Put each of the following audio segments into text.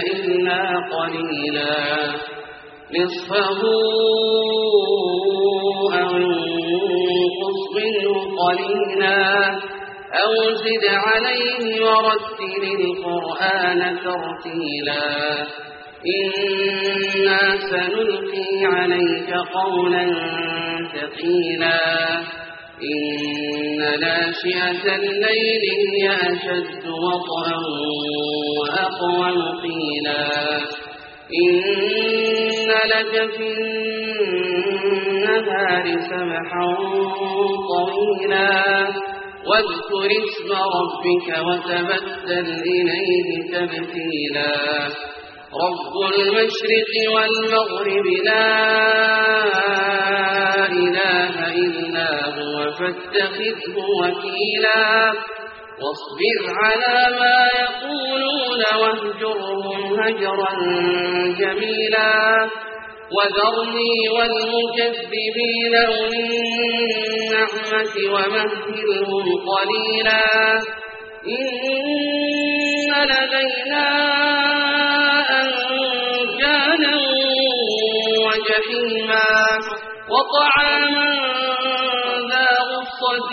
إلا قليلا. نصفه أو انقص منه قليلا. أو زد عليه ورتل القرآن ترتيلا. إنا سنلقي عليك قولا ثقيلا. إن ناشئة الليل هي أشد وطئا وأقوم قيلا إن لك في النهار سبحا طويلا. واذكر اسم ربك وتبتل إليه تبتيلا. رب المشرق والمغرب لا إله إلا هو فاتخذه وكيلا. واصبر على ما يقولون واهجرهم هجرا جميلا وذرني والمكذبين أولي النعمة ومهلهم قليلا إن لدينا أنجالا وجحيما وطعاما ذا غصة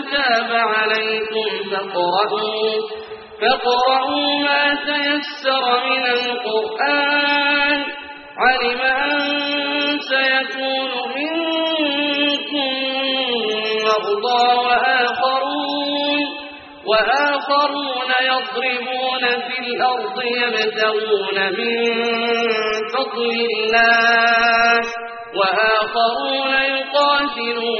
فتاب عليكم فاقرؤوا فاقرؤوا ما تيسر من القرآن. علم أن سيكون منكم مرضى وآخرون وآخرون يضربون في الأرض يبتغون من فضل الله وآخرون يقاتلون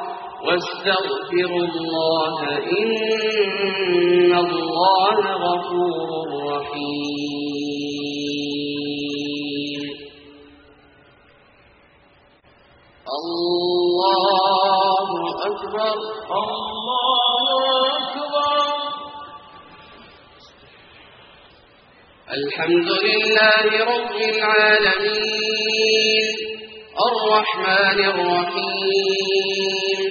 واستغفروا الله إن الله غفور رحيم. الله أكبر. الله أكبر. الحمد لله رب العالمين. الرحمن الرحيم.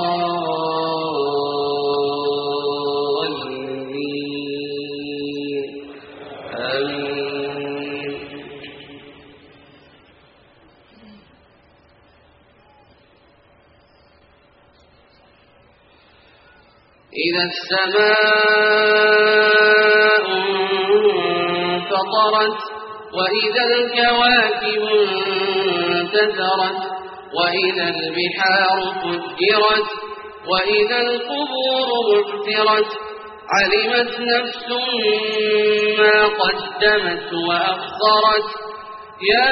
إذا السماء انفطرت وإذا الكواكب انتثرت وإذا البحار فجرت وإذا القبور بعثرت علمت نفس ما قدمت وأخرت يا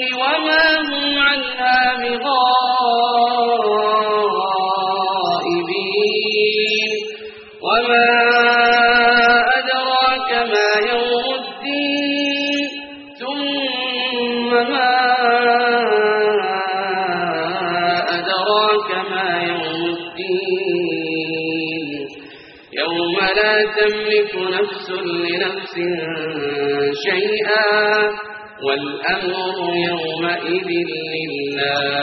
يوم لا تملك نفس لنفس شيئا والأمر يومئذ لله.